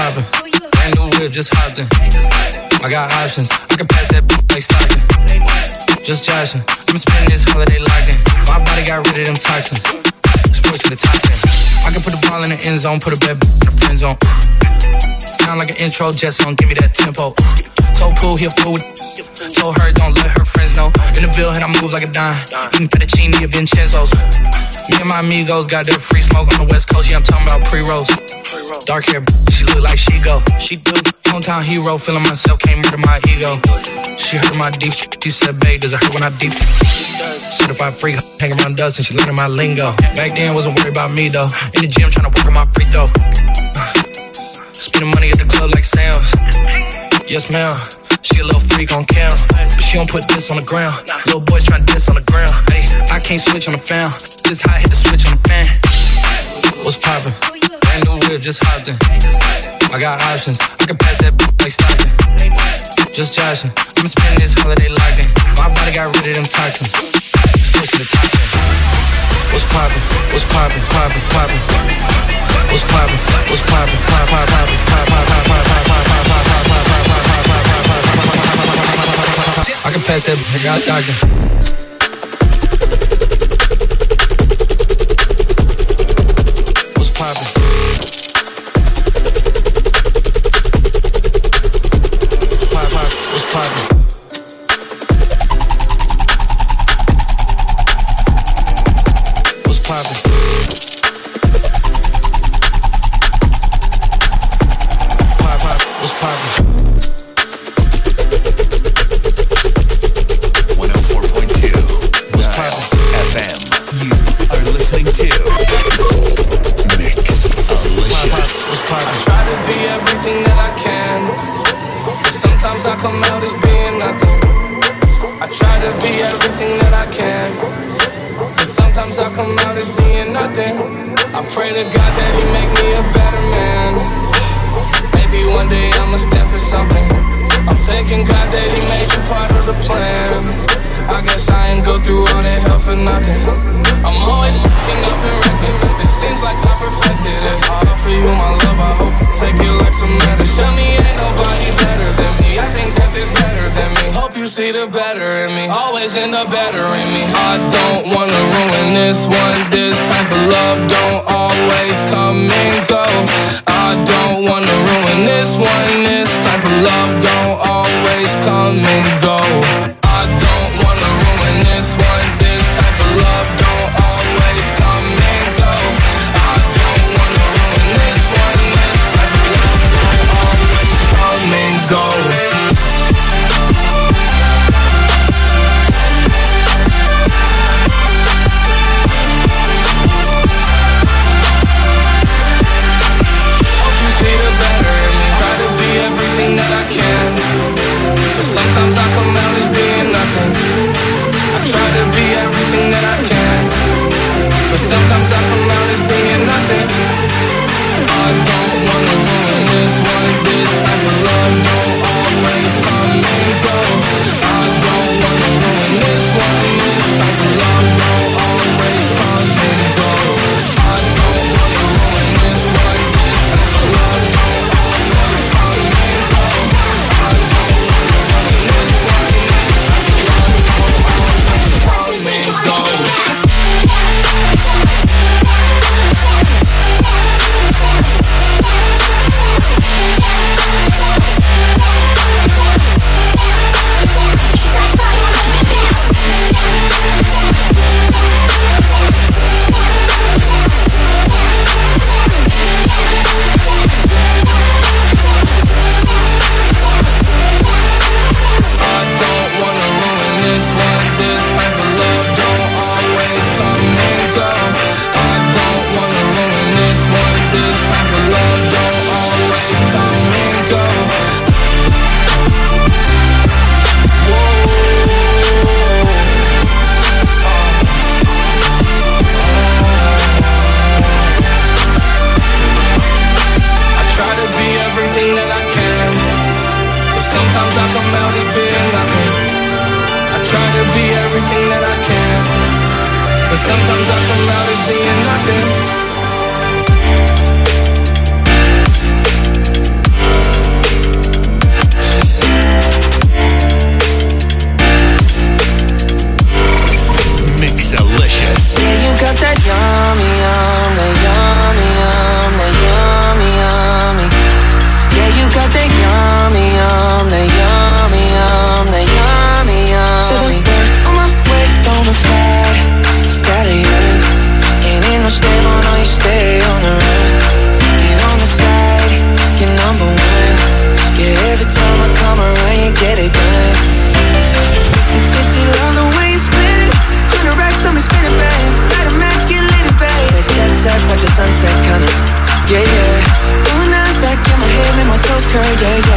poppin'? Brand new whip, just hopped in. I got options, I can pass that like Stockton. Just joshing, I'm spending this holiday locked in. My body got rid of them toxins. SportsCenter top 10. I can put the ball in the end zone, put a bad in the friend zone. Sound like an intro jet song, give me that tempo. Told Pool, he a fool Told her, don't let her In the Ville, and I move like a dime. Eating fettuccine at Vincenzo's. Me and my amigos got that free smoke on the west coast. Yeah, I'm talking about pre-rolls. Dark hair, she look like she go. She do. Hometown hero, feeling myself, can't murder my ego. She heard my deep, she said, babe, does it hurt when I deep? Certified freak, hang around us and she learning my lingo. Back then, wasn't worried about me though. In the gym, trying to work on my free throw. Spending money at the club like Sam's. Yes, ma'am. She a little freak on cam. But she don't put this on the ground. Little boys trying to diss on the ground. Hey, I can't switch on the fan. This high hit the switch on the fan. What's poppin'? Brand new whip, just hopped in. I got options. I can pass that like Stockton. Just joshing. I'm spending this holiday locked in. My body got rid of them toxins. SportsCenter top What's poppin'? What's poppin'? Poppin', poppin'. What's poppin'? What's poppin'? Pop, pop, poppin'. Pop, pop, pop, pop, pop, pop, pop, pop, pop, pop, pop, pop, I can pass that doctor. What's poppin'? Pop, pop, what's poppin'? What's poppin'? The. I guess I ain't go through all that hell for nothing. I'm always fucking up and wrecking. It seems like I perfected it. I offer you my love, I hope you take it like some medicine. Tell me ain't nobody better than me. I think that there's better than me. Hope you see the better in me. Always end up better in me. I don't wanna ruin this one. This type of love don't always come and go. I don't wanna ruin this one. This type of love don't always come and go. I come out being nothing. I don't wanna ruin this one. This type of love don't always come and go. I don't wanna ruin this one. This type of love yeah.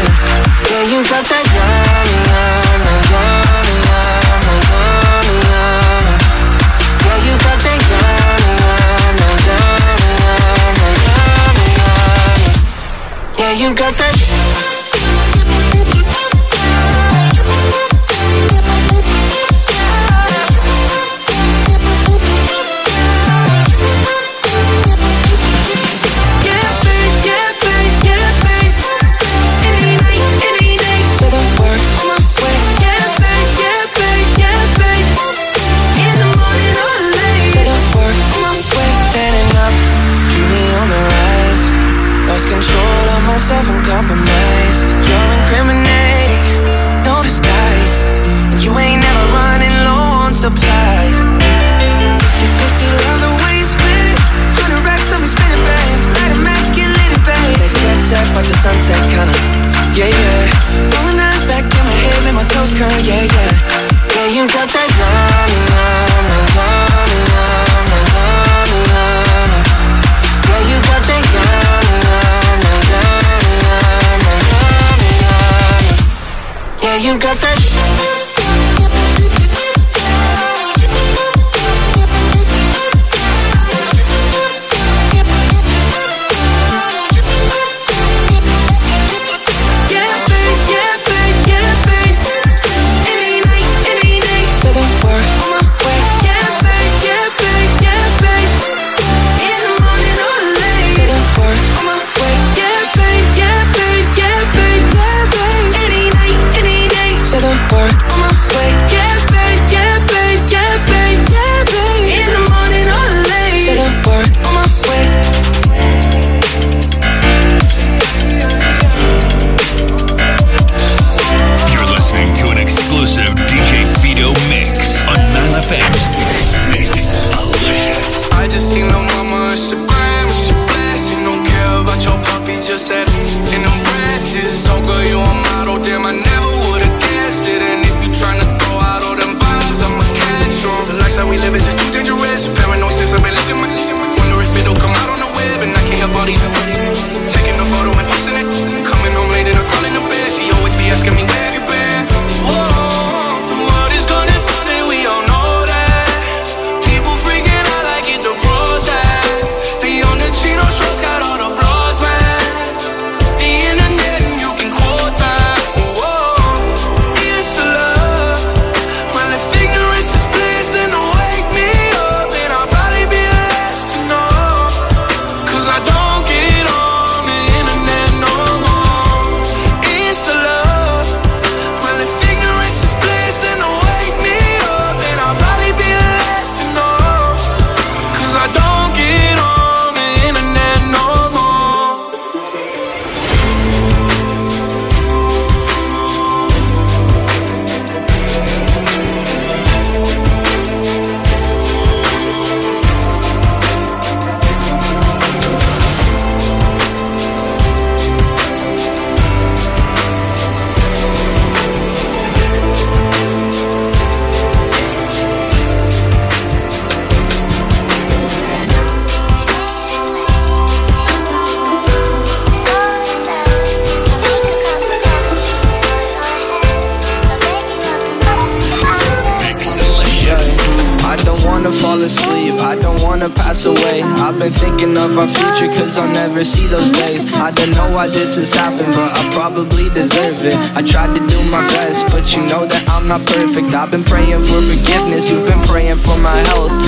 see those days. I don't know why this has happened, but I probably deserve it. I tried to do my best, but you know that I'm not perfect. I've been praying for forgiveness, you've been praying for my health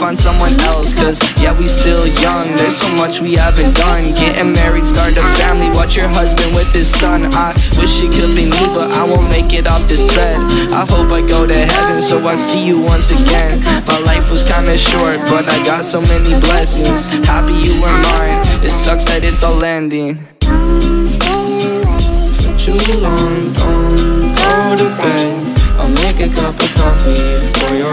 find someone else. Cause yeah, we still young, there's so much we haven't done. Getting married, start a family, watch your husband with his son. I wish it could be me, but I won't make it off this bed. I hope I go to heaven, so I see you once again. My life was kinda short, but I got so many blessings. Happy you were mine, it sucks that it's all ending. For too long, don't go to bed. I'll make a cup of coffee for your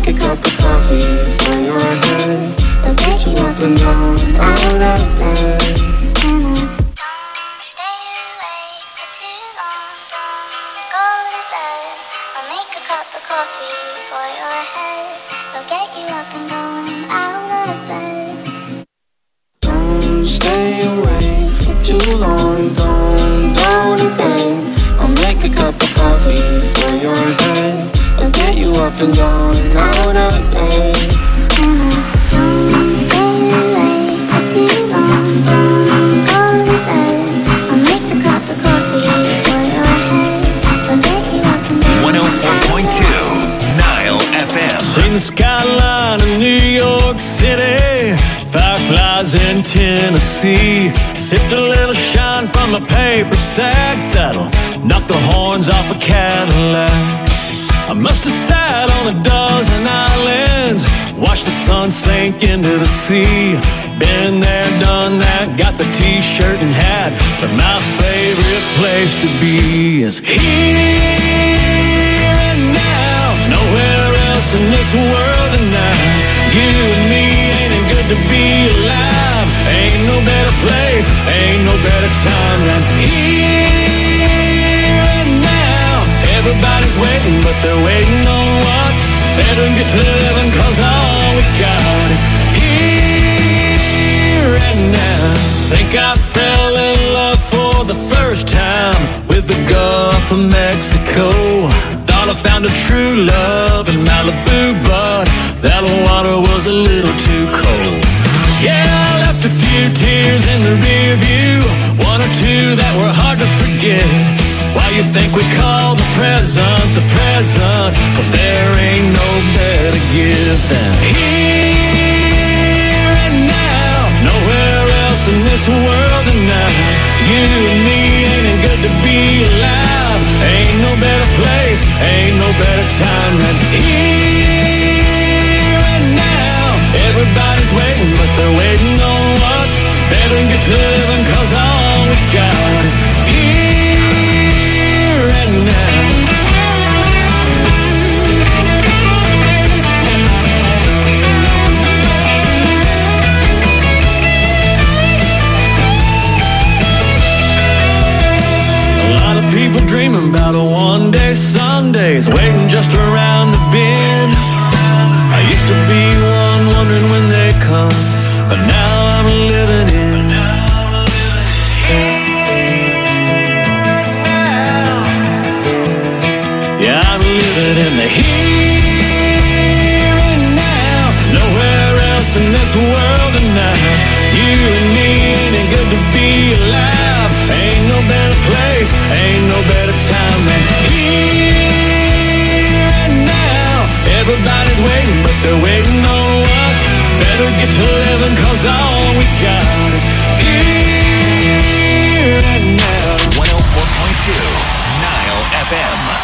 Make a cup of coffee for your head. I'll get you up and down out of bed. Don't stay awake for too long. Don't go to bed. I'll make a cup of coffee for your head. I'll get you up and going out of bed. Don't stay awake for too long. Watched the sun sink into the sea. Been there, done that, got the t-shirt and hat, but my favorite place to be is here and now. Nowhere else in this world tonight. You and me ain't it good to be alive. Ain't no better place, ain't no better time than here and now. Everybody's waiting, but they're waiting on what? Better get to living, cause all we got is here and now. Think I fell in love for the first time with the Gulf of Mexico. Thought I found a true love in Malibu, but that water was a little too cold. Yeah, I left a few tears in the rear view, one or two that were hard to forget. Why you think we call the present the present? Cause there ain't no better gift than here and now. Nowhere else in this world tonight. You and me ain't it good to be alive. Ain't no better place, ain't no better time than here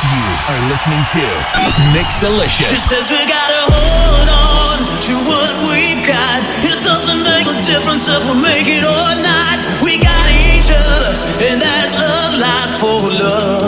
You are listening to Mixalicius. She says we gotta hold on to what we've got. It doesn't make a difference if we make it or not. We got each other, and that's a lot for love.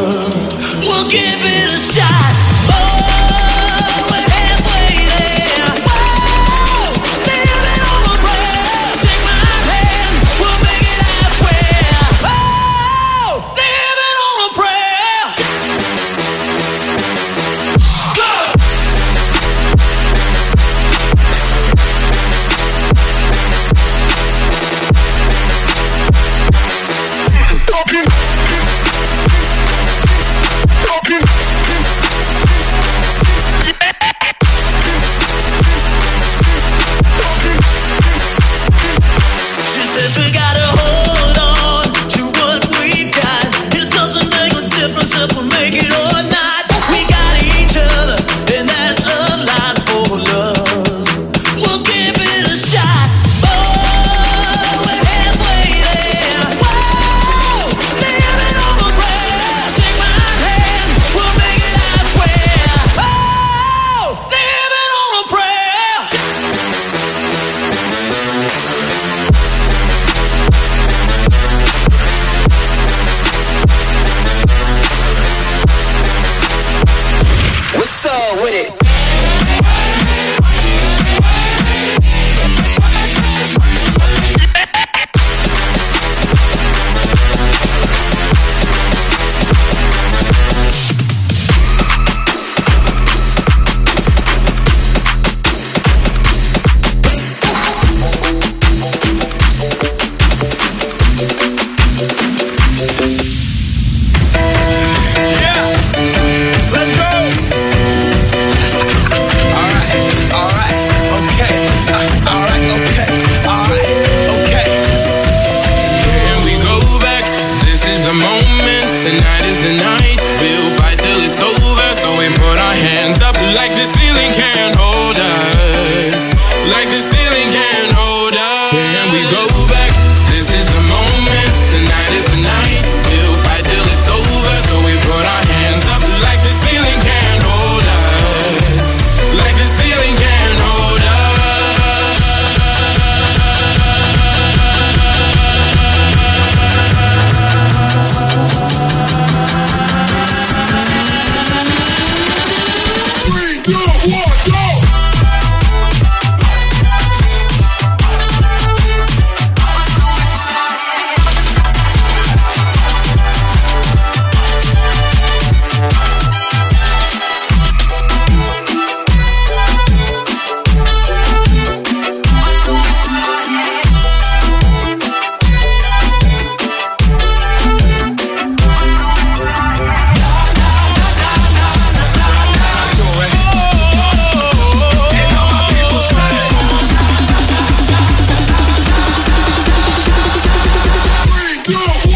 go.